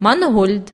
مانهولد